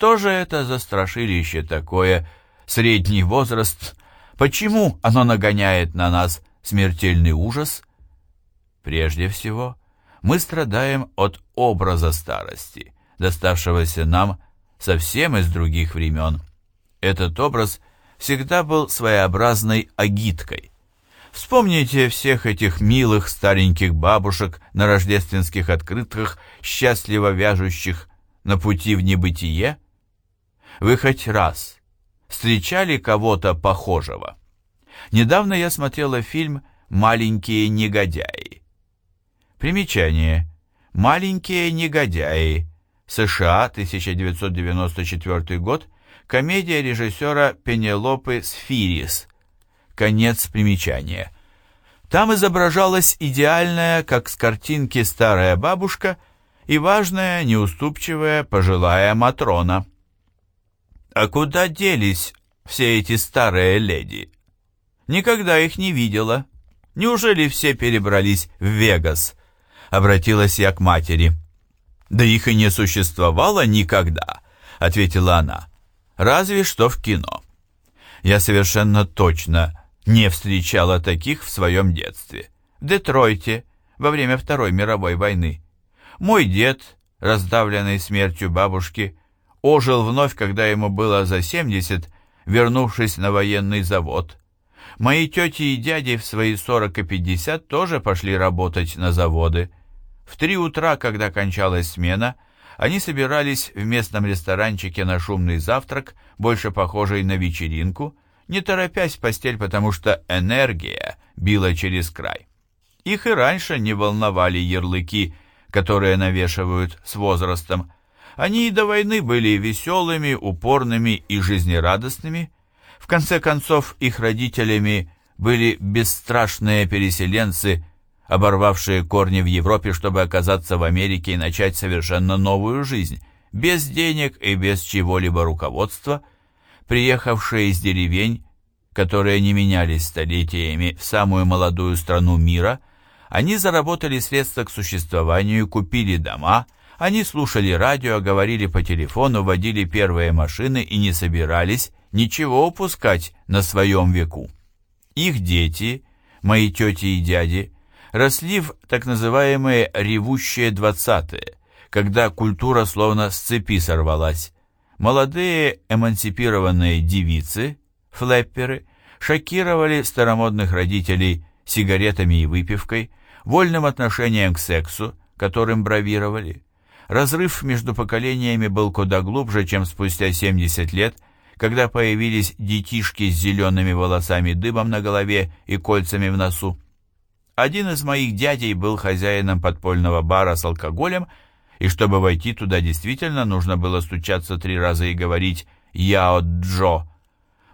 Что же это за страшилище такое, средний возраст? Почему оно нагоняет на нас смертельный ужас? Прежде всего, мы страдаем от образа старости, доставшегося нам совсем из других времен. Этот образ всегда был своеобразной агиткой. Вспомните всех этих милых стареньких бабушек на рождественских открытках, счастливо вяжущих на пути в небытие. Вы хоть раз встречали кого-то похожего? Недавно я смотрела фильм «Маленькие негодяи». Примечание. «Маленькие негодяи». США, 1994 год. Комедия режиссера Пенелопы Сфирис. Конец примечания. Там изображалась идеальная, как с картинки, старая бабушка и важная, неуступчивая, пожилая Матрона. А куда делись все эти старые леди? Никогда их не видела. Неужели все перебрались в Вегас? Обратилась я к матери. Да их и не существовало никогда, ответила она. Разве что в кино. Я совершенно точно не встречала таких в своем детстве. В Детройте, во время Второй мировой войны. Мой дед, раздавленный смертью бабушки, ожил вновь, когда ему было за 70, вернувшись на военный завод. Мои тети и дяди в свои 40 и 50 тоже пошли работать на заводы. В три утра, когда кончалась смена, они собирались в местном ресторанчике на шумный завтрак, больше похожий на вечеринку, не торопясь в постель, потому что энергия била через край. Их и раньше не волновали ярлыки, которые навешивают с возрастом. Они до войны были веселыми, упорными и жизнерадостными, в конце концов, их родителями были бесстрашные переселенцы, оборвавшие корни в Европе, чтобы оказаться в Америке и начать совершенно новую жизнь, без денег и без чего-либо руководства, приехавшие из деревень, которые не менялись столетиями, в самую молодую страну мира, они заработали средства к существованию, купили дома, они слушали радио, говорили по телефону, водили первые машины и не собирались ничего упускать на своем веку. Их дети, мои тети и дяди, росли в так называемые «ревущие двадцатые», когда культура словно с цепи сорвалась. Молодые эмансипированные девицы, флэпперы, шокировали старомодных родителей сигаретами и выпивкой, вольным отношением к сексу, которым бравировали. Разрыв между поколениями был куда глубже, чем спустя 70 лет – когда появились детишки с зелеными волосами дыбом на голове и кольцами в носу. Один из моих дядей был хозяином подпольного бара с алкоголем, и чтобы войти туда действительно нужно было стучаться три раза и говорить «Яо Джо».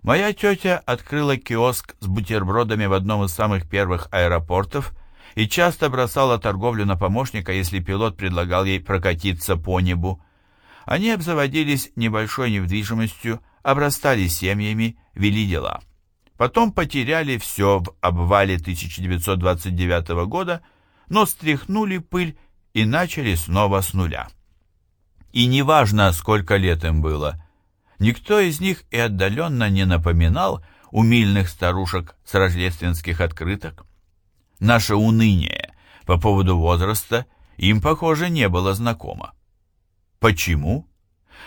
Моя тетя открыла киоск с бутербродами в одном из самых первых аэропортов и часто бросала торговлю на помощника, если пилот предлагал ей прокатиться по небу. Они обзаводились небольшой недвижимостью, обрастали семьями, вели дела. Потом потеряли все в обвале 1929 года, но стряхнули пыль и начали снова с нуля. И неважно, сколько лет им было, никто из них и отдаленно не напоминал умильных старушек с рождественских открыток. Наше уныние по поводу возраста им, похоже, не было знакомо. Почему?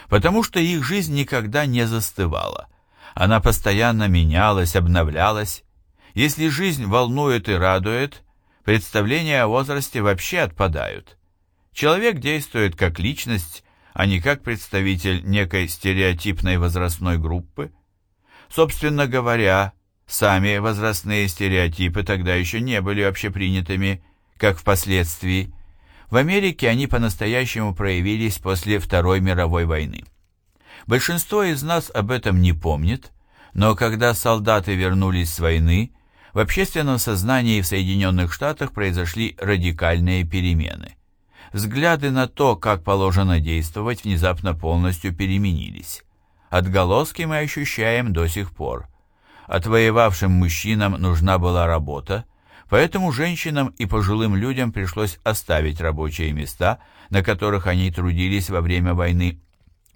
потому что их жизнь никогда не застывала. Она постоянно менялась, обновлялась. Если жизнь волнует и радует, представления о возрасте вообще отпадают. Человек действует как личность, а не как представитель некой стереотипной возрастной группы. Собственно говоря, сами возрастные стереотипы тогда еще не были общепринятыми, как впоследствии. В Америке они по-настоящему проявились после Второй мировой войны. Большинство из нас об этом не помнит, но когда солдаты вернулись с войны, в общественном сознании в Соединенных Штатах произошли радикальные перемены. Взгляды на то, как положено действовать, внезапно полностью переменились. Отголоски мы ощущаем до сих пор. Отвоевавшим мужчинам нужна была работа, Поэтому женщинам и пожилым людям пришлось оставить рабочие места, на которых они трудились во время войны.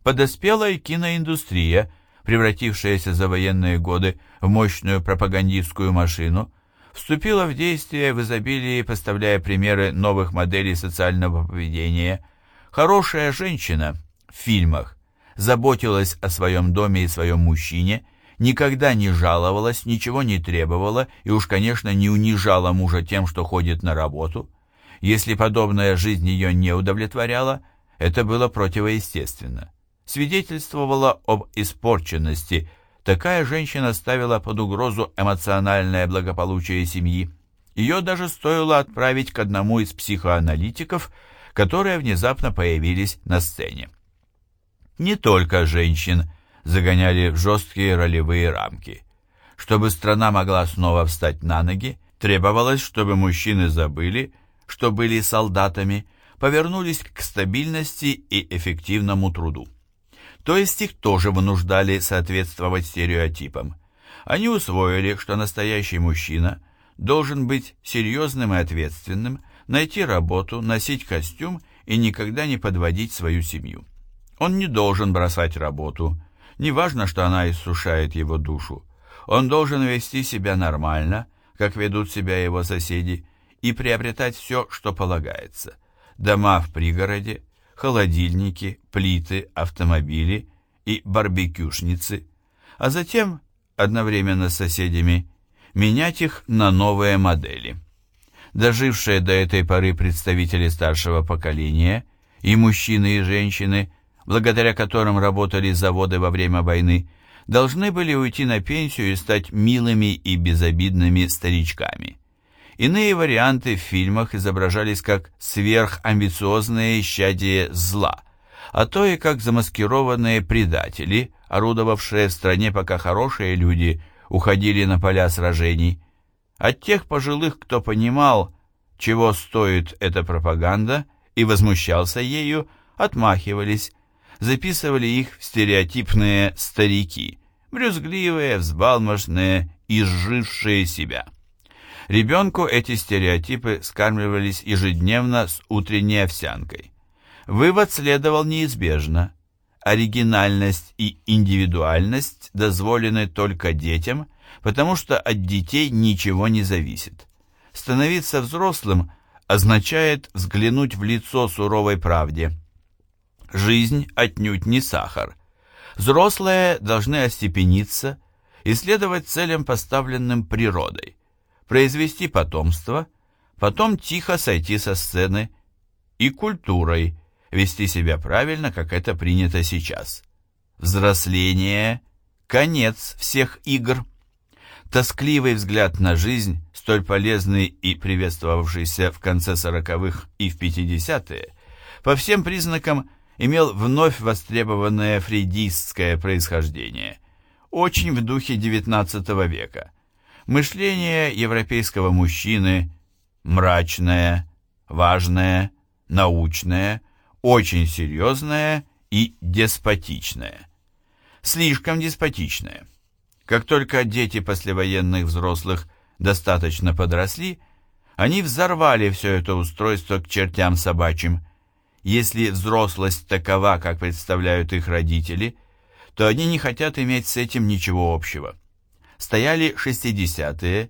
подоспела и киноиндустрия, превратившаяся за военные годы в мощную пропагандистскую машину, вступила в действие в изобилии, поставляя примеры новых моделей социального поведения. Хорошая женщина в фильмах заботилась о своем доме и своем мужчине, никогда не жаловалась, ничего не требовала и уж, конечно, не унижала мужа тем, что ходит на работу. Если подобная жизнь ее не удовлетворяла, это было противоестественно. Свидетельствовало об испорченности. Такая женщина ставила под угрозу эмоциональное благополучие семьи. Ее даже стоило отправить к одному из психоаналитиков, которые внезапно появились на сцене. Не только женщин загоняли в жесткие ролевые рамки. Чтобы страна могла снова встать на ноги, требовалось, чтобы мужчины забыли, что были солдатами, повернулись к стабильности и эффективному труду. То есть их тоже вынуждали соответствовать стереотипам. Они усвоили, что настоящий мужчина должен быть серьезным и ответственным, найти работу, носить костюм и никогда не подводить свою семью. Он не должен бросать работу, неважно, что она иссушает его душу. Он должен вести себя нормально, как ведут себя его соседи, и приобретать все, что полагается. Дома в пригороде, холодильники, плиты, автомобили и барбекюшницы, а затем, одновременно с соседями, менять их на новые модели. Дожившие до этой поры представители старшего поколения, и мужчины, и женщины, благодаря которым работали заводы во время войны, должны были уйти на пенсию и стать милыми и безобидными старичками. Иные варианты в фильмах изображались как сверхамбициозные исчадия зла, а то и как замаскированные предатели, орудовавшие в стране, пока хорошие люди уходили на поля сражений. От тех пожилых, кто понимал, чего стоит эта пропаганда, и возмущался ею, отмахивались, записывали их в стереотипные старики, брюзгливые, взбалмошные, изжившие себя. Ребенку эти стереотипы скармливались ежедневно с утренней овсянкой. Вывод следовал неизбежно. Оригинальность и индивидуальность дозволены только детям, потому что от детей ничего не зависит. Становиться взрослым означает взглянуть в лицо суровой правде. Жизнь отнюдь не сахар. Взрослые должны остепениться и следовать целям, поставленным природой произвести потомство, потом тихо сойти со сцены и культурой вести себя правильно, как это принято сейчас. Взросление – конец всех игр. Тоскливый взгляд на жизнь, столь полезный и приветствовавшийся в конце сороковых и в пятидесятые, по всем признакам имел вновь востребованное фрейдистское происхождение, очень в духе XIX века – Мышление европейского мужчины мрачное, важное, научное, очень серьезное и деспотичное. Слишком деспотичное. Как только дети послевоенных взрослых достаточно подросли, они взорвали все это устройство к чертям собачьим. Если взрослость такова, как представляют их родители, то они не хотят иметь с этим ничего общего. Стояли 60-е,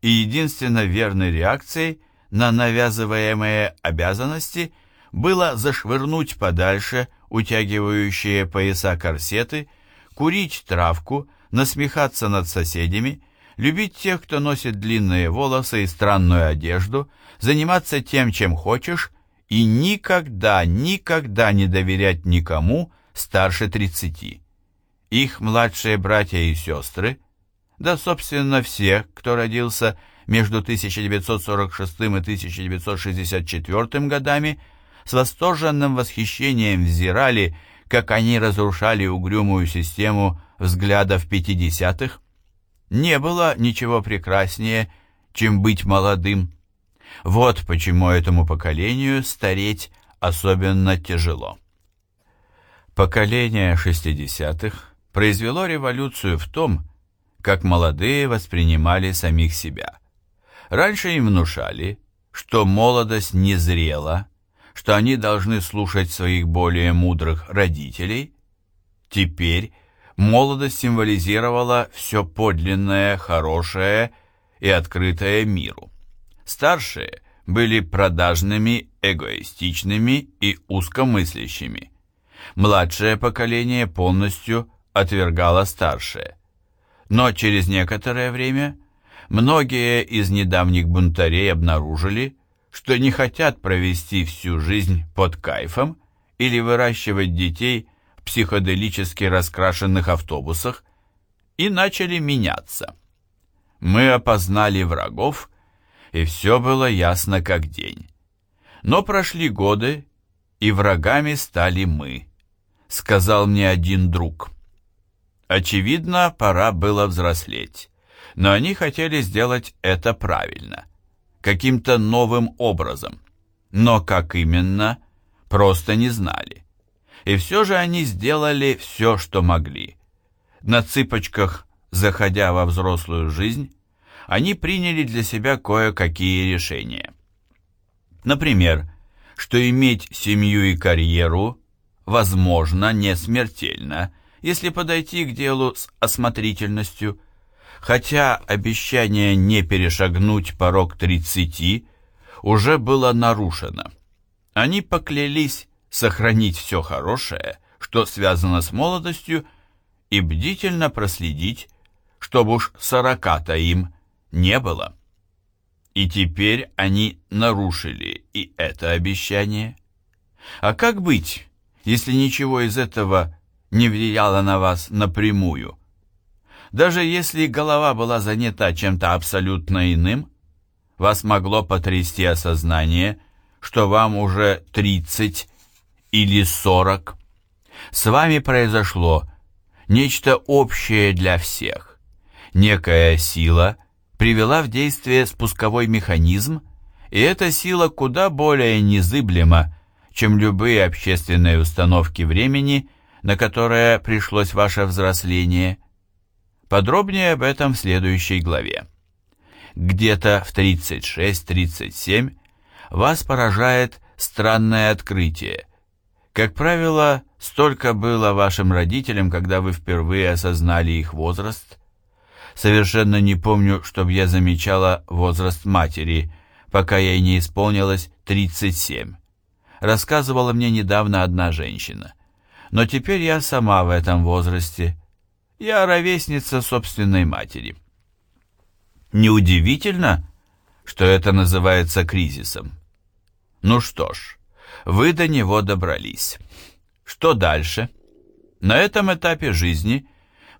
и единственно верной реакцией на навязываемые обязанности было зашвырнуть подальше утягивающие пояса корсеты, курить травку, насмехаться над соседями, любить тех, кто носит длинные волосы и странную одежду, заниматься тем, чем хочешь, и никогда, никогда не доверять никому старше 30. Их младшие братья и сестры да, собственно, все, кто родился между 1946 и 1964 годами, с восторженным восхищением взирали, как они разрушали угрюмую систему взглядов 50-х. Не было ничего прекраснее, чем быть молодым. Вот почему этому поколению стареть особенно тяжело. Поколение 60-х произвело революцию в том, как молодые воспринимали самих себя. Раньше им внушали, что молодость не зрела, что они должны слушать своих более мудрых родителей, Теперь молодость символизировала все подлинное, хорошее и открытое миру. Старшие были продажными, эгоистичными и узкомыслящими. Младшее поколение полностью отвергало старшее. Но через некоторое время многие из недавних бунтарей обнаружили, что не хотят провести всю жизнь под кайфом или выращивать детей в психоделически раскрашенных автобусах и начали меняться. Мы опознали врагов, и все было ясно как день. Но прошли годы, и врагами стали мы, сказал мне один друг. Очевидно, пора было взрослеть, но они хотели сделать это правильно, каким-то новым образом. Но как именно, просто не знали. И все же они сделали все, что могли. На цыпочках, заходя во взрослую жизнь, они приняли для себя кое-какие решения. Например, что иметь семью и карьеру возможно не смертельно – если подойти к делу с осмотрительностью, хотя обещание не перешагнуть порог тридцати уже было нарушено. Они поклялись сохранить все хорошее, что связано с молодостью, и бдительно проследить, чтобы уж сорока-то им не было. И теперь они нарушили и это обещание. А как быть, если ничего из этого не влияло на вас напрямую. Даже если голова была занята чем-то абсолютно иным, вас могло потрясти осознание, что вам уже 30 или 40. С вами произошло нечто общее для всех. Некая сила привела в действие спусковой механизм, и эта сила куда более незыблема, чем любые общественные установки времени на которое пришлось ваше взросление. Подробнее об этом в следующей главе. Где-то в 36-37 вас поражает странное открытие. Как правило, столько было вашим родителям, когда вы впервые осознали их возраст. Совершенно не помню, чтобы я замечала возраст матери, пока ей не исполнилось 37. Рассказывала мне недавно одна женщина но теперь я сама в этом возрасте. Я ровесница собственной матери. Неудивительно, что это называется кризисом. Ну что ж, вы до него добрались. Что дальше? На этом этапе жизни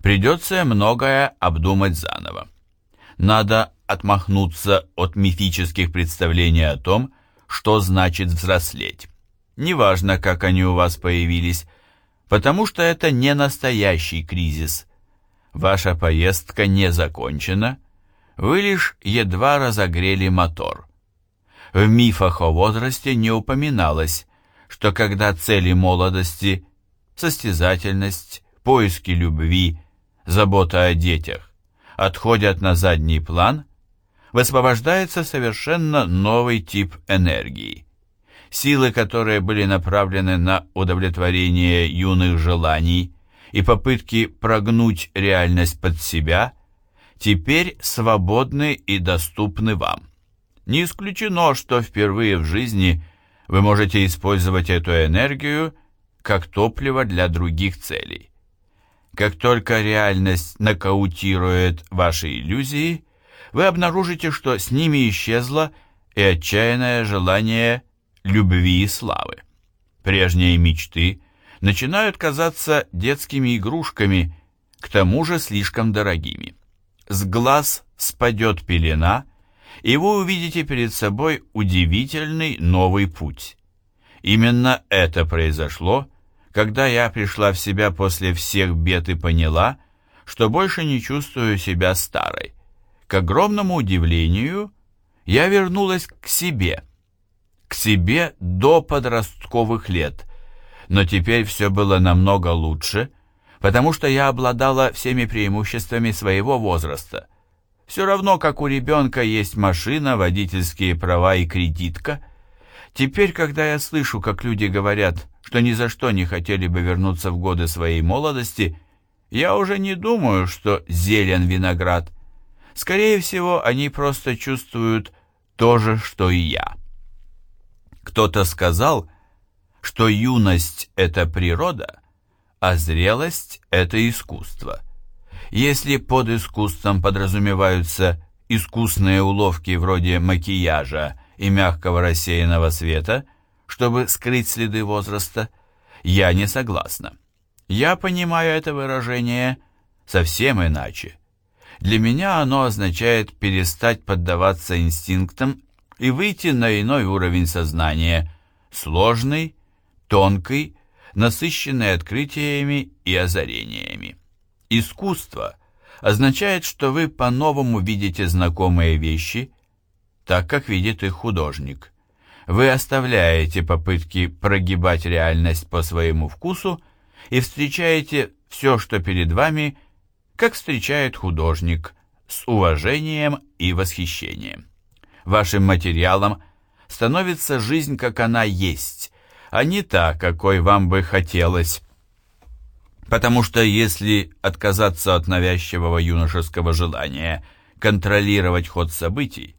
придется многое обдумать заново. Надо отмахнуться от мифических представлений о том, что значит взрослеть. Неважно, как они у вас появились, потому что это не настоящий кризис. Ваша поездка не закончена, вы лишь едва разогрели мотор. В мифах о возрасте не упоминалось, что когда цели молодости – состязательность, поиски любви, забота о детях – отходят на задний план, высвобождается совершенно новый тип энергии. Силы, которые были направлены на удовлетворение юных желаний и попытки прогнуть реальность под себя, теперь свободны и доступны вам. Не исключено, что впервые в жизни вы можете использовать эту энергию как топливо для других целей. Как только реальность нокаутирует ваши иллюзии, вы обнаружите, что с ними исчезло и отчаянное желание любви и славы. Прежние мечты начинают казаться детскими игрушками, к тому же слишком дорогими. С глаз спадет пелена, и вы увидите перед собой удивительный новый путь. Именно это произошло, когда я пришла в себя после всех бед и поняла, что больше не чувствую себя старой. К огромному удивлению, я вернулась к себе – к себе до подростковых лет, но теперь все было намного лучше, потому что я обладала всеми преимуществами своего возраста. Все равно, как у ребенка есть машина, водительские права и кредитка. Теперь, когда я слышу, как люди говорят, что ни за что не хотели бы вернуться в годы своей молодости, я уже не думаю, что зелен виноград. Скорее всего, они просто чувствуют то же, что и я. Кто-то сказал, что юность — это природа, а зрелость — это искусство. Если под искусством подразумеваются искусные уловки вроде макияжа и мягкого рассеянного света, чтобы скрыть следы возраста, я не согласна. Я понимаю это выражение совсем иначе. Для меня оно означает перестать поддаваться инстинктам и выйти на иной уровень сознания, сложный, тонкий, насыщенный открытиями и озарениями. Искусство означает, что вы по-новому видите знакомые вещи, так как видит их художник. Вы оставляете попытки прогибать реальность по своему вкусу и встречаете все, что перед вами, как встречает художник, с уважением и восхищением. Вашим материалом становится жизнь, как она есть, а не та, какой вам бы хотелось. Потому что если отказаться от навязчивого юношеского желания контролировать ход событий,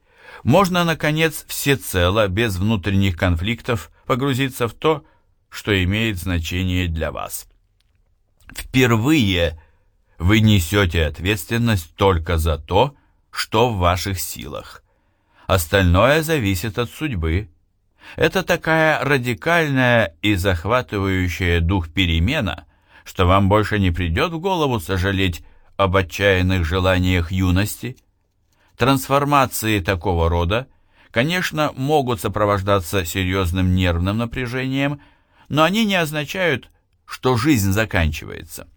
можно, наконец, всецело, без внутренних конфликтов, погрузиться в то, что имеет значение для вас. Впервые вы несете ответственность только за то, что в ваших силах. Остальное зависит от судьбы. Это такая радикальная и захватывающая дух перемена, что вам больше не придет в голову сожалеть об отчаянных желаниях юности. Трансформации такого рода, конечно, могут сопровождаться серьезным нервным напряжением, но они не означают, что жизнь заканчивается.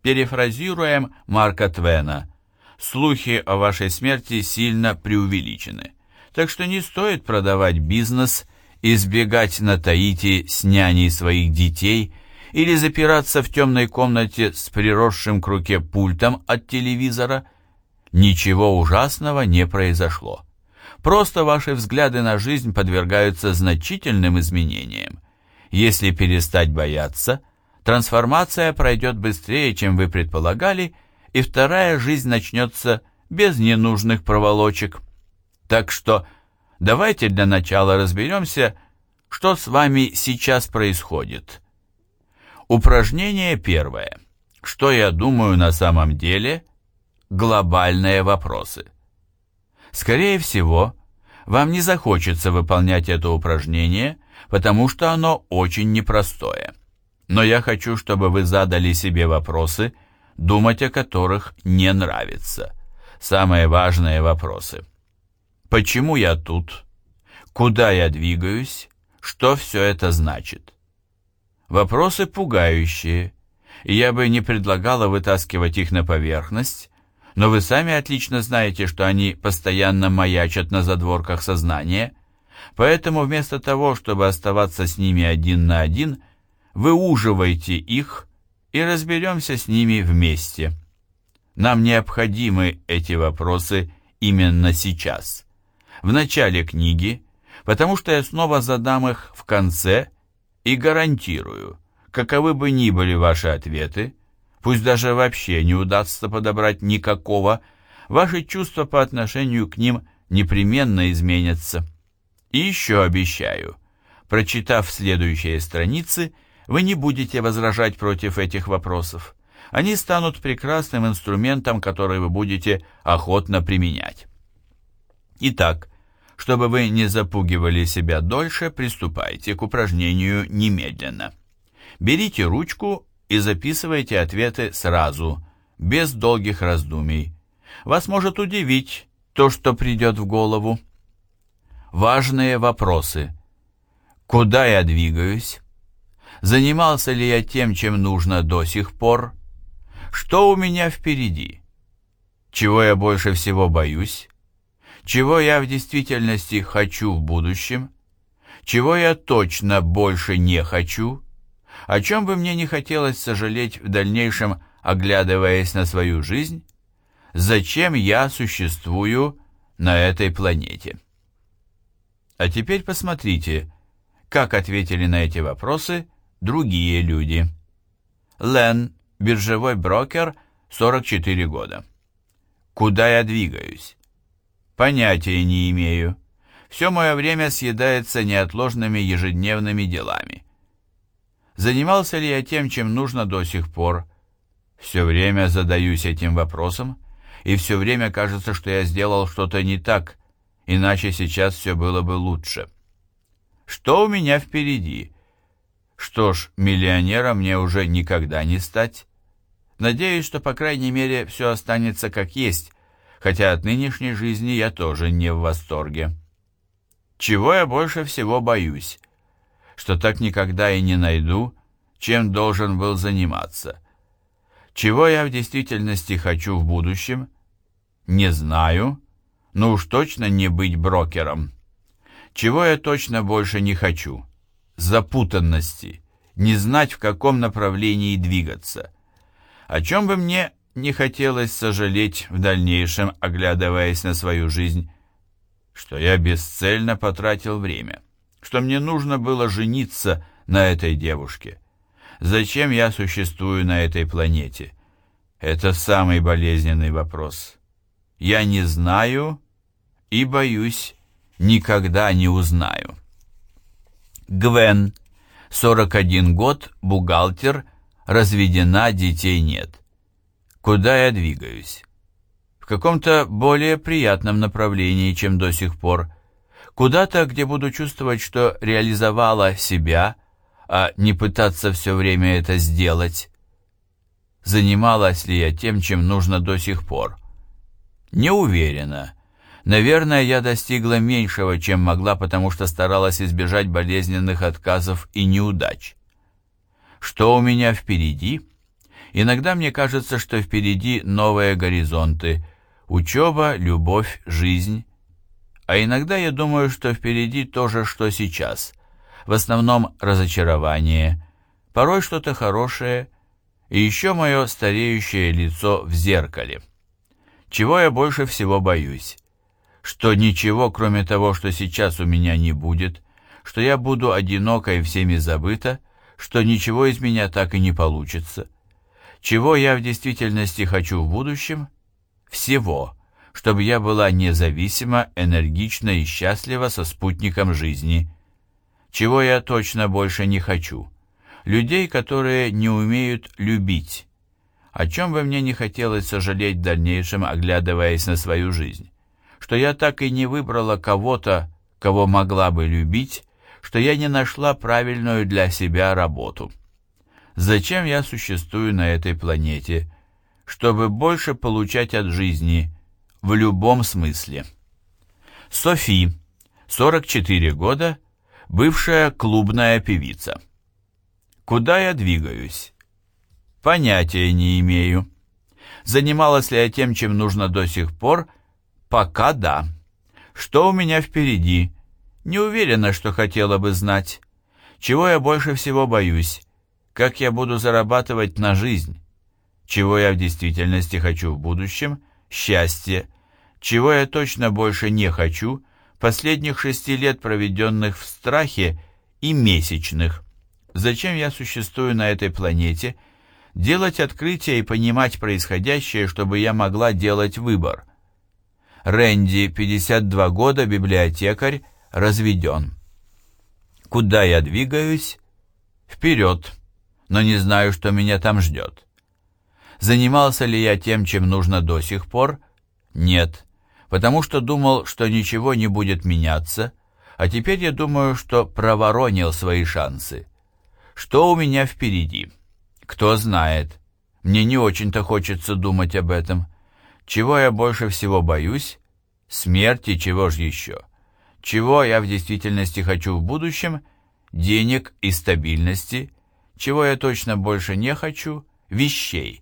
Перефразируем Марка Твена. Слухи о вашей смерти сильно преувеличены, так что не стоит продавать бизнес, избегать на Таити с няней своих детей – или запираться в темной комнате с приросшим к руке пультом от телевизора, ничего ужасного не произошло. Просто ваши взгляды на жизнь подвергаются значительным изменениям. Если перестать бояться, трансформация пройдет быстрее, чем вы предполагали, и вторая жизнь начнется без ненужных проволочек. Так что давайте для начала разберемся, что с вами сейчас происходит. Упражнение первое. Что я думаю на самом деле? Глобальные вопросы. Скорее всего, вам не захочется выполнять это упражнение, потому что оно очень непростое. Но я хочу, чтобы вы задали себе вопросы, думать о которых не нравится. Самые важные вопросы. Почему я тут? Куда я двигаюсь? Что все это значит? Вопросы пугающие, я бы не предлагала вытаскивать их на поверхность, но вы сами отлично знаете, что они постоянно маячат на задворках сознания, поэтому вместо того, чтобы оставаться с ними один на один, выуживайте их и разберемся с ними вместе. Нам необходимы эти вопросы именно сейчас, в начале книги, потому что я снова задам их в конце и гарантирую, каковы бы ни были ваши ответы, пусть даже вообще не удастся подобрать никакого, ваши чувства по отношению к ним непременно изменятся. И еще обещаю, прочитав следующие страницы, вы не будете возражать против этих вопросов. Они станут прекрасным инструментом, который вы будете охотно применять. Итак, чтобы вы не запугивали себя дольше, приступайте к упражнению немедленно. Берите ручку и записывайте ответы сразу, без долгих раздумий. Вас может удивить то, что придет в голову. Важные вопросы. Куда я двигаюсь? Занимался ли я тем, чем нужно до сих пор? Что у меня впереди? Чего я больше всего боюсь? чего я в действительности хочу в будущем, чего я точно больше не хочу, о чем бы мне не хотелось сожалеть в дальнейшем, оглядываясь на свою жизнь, зачем я существую на этой планете. А теперь посмотрите, Как ответили на эти вопросы другие люди? Лен, биржевой брокер, 44 года. Куда я двигаюсь? Понятия не имею. Все мое время съедается неотложными ежедневными делами. Занимался ли я тем, чем нужно до сих пор? Все время задаюсь этим вопросом, и все время кажется, что я сделал что-то не так, иначе сейчас все было бы лучше. Что у меня впереди? Что ж, миллионером мне уже никогда не стать. Надеюсь, что, по крайней мере, все останется как есть, хотя от нынешней жизни я тоже не в восторге. Чего я больше всего боюсь? Что так никогда и не найду, чем должен был заниматься. Чего я в действительности хочу в будущем? Не знаю, но уж точно не быть брокером. Чего я точно больше не хочу? Запутанности, не знать, в каком направлении двигаться. О чем бы мне не хотелось сожалеть в дальнейшем, оглядываясь на свою жизнь, что я бесцельно потратил время, что мне нужно было жениться на этой девушке. Зачем я существую на этой планете? Это самый болезненный вопрос. Я не знаю и, боюсь, никогда не узнаю. Гвен, 41 год, бухгалтер, разведена, детей нет. Куда я двигаюсь? В каком-то более приятном направлении, чем до сих пор. Куда-то, где буду чувствовать, что реализовала себя, а не пытаться все время это сделать. Занималась ли я тем, чем нужно до сих пор? Не уверена. Наверное, я достигла меньшего, чем могла, потому что старалась избежать болезненных отказов и неудач. Что у меня впереди? Иногда мне кажется, что впереди новые горизонты, учеба, любовь, жизнь. А иногда я думаю, что впереди то же, что сейчас. В основном разочарование, порой что-то хорошее, и еще мое стареющее лицо в зеркале. Чего я больше всего боюсь? Что ничего, кроме того, что сейчас у меня не будет, что я буду одинока и всеми забыта, что ничего из меня так и не получится. Чего я в действительности хочу в будущем? Всего, чтобы я была независима, энергична и счастлива со спутником жизни. Чего я точно больше не хочу? Людей, которые не умеют любить о чем бы мне не хотелось сожалеть в дальнейшем, оглядываясь на свою жизнь. Что я так и не выбрала кого-то, кого могла бы любить, что я не нашла правильную для себя работу. Зачем я существую на этой планете? Чтобы больше получать от жизни, в любом смысле. Софи, 44 года, бывшая клубная певица. Куда я двигаюсь? Понятия не имею. Занималась ли я тем, чем нужно до сих пор? Пока да. Что у меня впереди? Не уверена, что хотела бы знать. Чего я больше всего боюсь? Как я буду зарабатывать на жизнь? Чего я в действительности хочу в будущем? Счастье. Чего я точно больше не хочу? Последних шести лет, проведенных в страхе, и месячных. Зачем я существую на этой планете – делать открытия и понимать происходящее, чтобы я могла делать выбор. Рэнди, 52 года, библиотекарь, разведен. Куда я двигаюсь? Вперед, но не знаю, что меня там ждет. Занимался ли я тем, чем нужно до сих пор? Нет, потому что думал, что ничего не будет меняться, а теперь я думаю, что проворонил свои шансы. Что у меня впереди? Кто знает. Мне не очень-то хочется думать об этом. Чего я больше всего боюсь? Смерти, чего ж еще? Чего я в действительности хочу в будущем? Денег и стабильности. Чего я точно больше не хочу? Вещей.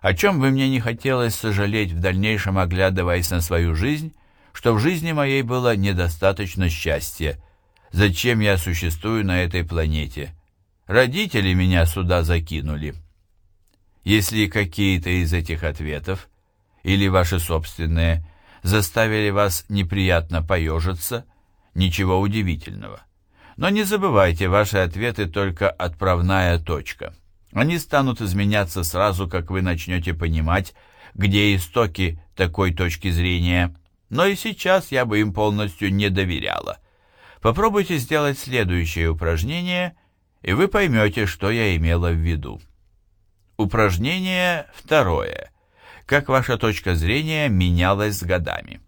О чем бы мне не хотелось сожалеть в дальнейшем, оглядываясь на свою жизнь, что в жизни моей было недостаточно счастья. Зачем я существую на этой планете? Родители меня сюда закинули. Если какие-то из этих ответов, или ваши собственные, заставили вас неприятно поежиться, ничего удивительного. Но не забывайте, ваши ответы только отправная точка. Они станут изменяться сразу, как вы начнете понимать, где истоки такой точки зрения. Но и сейчас я бы им полностью не доверяла. Попробуйте сделать следующее упражнение, и вы поймете, что я имела в виду. Упражнение второе. Как ваша точка зрения менялась с годами?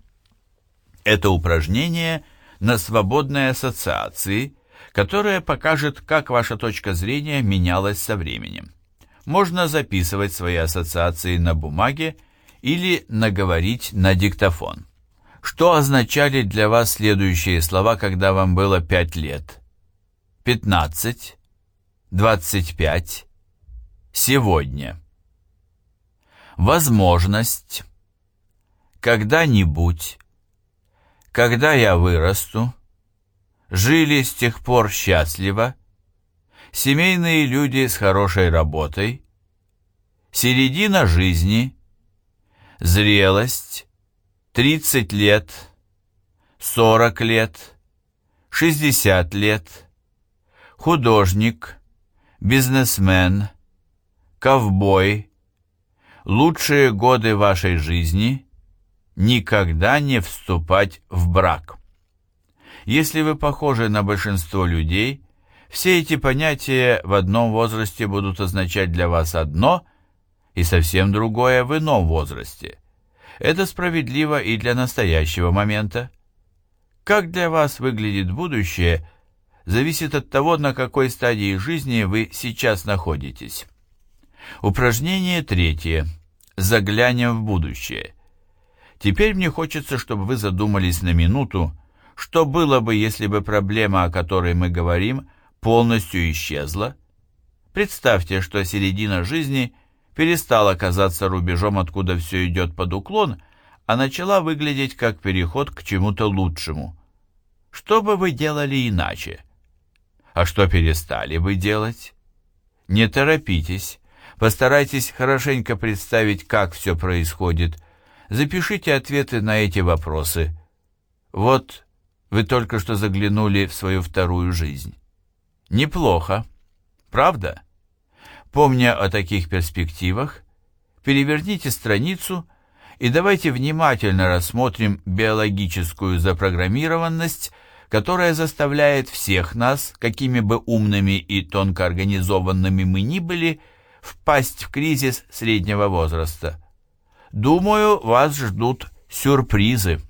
Это упражнение на свободной ассоциации, которое покажет, как ваша точка зрения менялась со временем. Можно записывать свои ассоциации на бумаге или наговорить на диктофон. Что означали для вас следующие слова, когда вам было 5 лет? 15, 25, сегодня. Возможность, когда-нибудь, когда я вырасту, жили с тех пор счастливо, семейные люди с хорошей работой, середина жизни, зрелость, 30 лет, 40 лет, 60 лет, художник, бизнесмен, ковбой, лучшие годы вашей жизни, никогда не вступать в брак. Если вы похожи на большинство людей, все эти понятия в одном возрасте будут означать для вас одно и совсем другое в ином возрасте. Это справедливо и для настоящего момента. Как для вас выглядит будущее, зависит от того, на какой стадии жизни вы сейчас находитесь. Упражнение третье. Заглянем в будущее. Теперь мне хочется, чтобы вы задумались на минуту, что было бы, если бы проблема, о которой мы говорим, полностью исчезла? Представьте, что середина жизни перестала казаться рубежом, откуда все идет под уклон, а начала выглядеть как переход к чему-то лучшему. Что бы вы делали иначе? А что перестали бы делать? Не торопитесь, постарайтесь хорошенько представить, как все происходит. Запишите ответы на эти вопросы. Вот вы только что заглянули в свою вторую жизнь. Неплохо, правда? Помня о таких перспективах, переверните страницу и давайте внимательно рассмотрим биологическую запрограммированность, которая заставляет всех нас, какими бы умными и тонко организованными мы ни были, впасть в кризис среднего возраста. Думаю, вас ждут сюрпризы.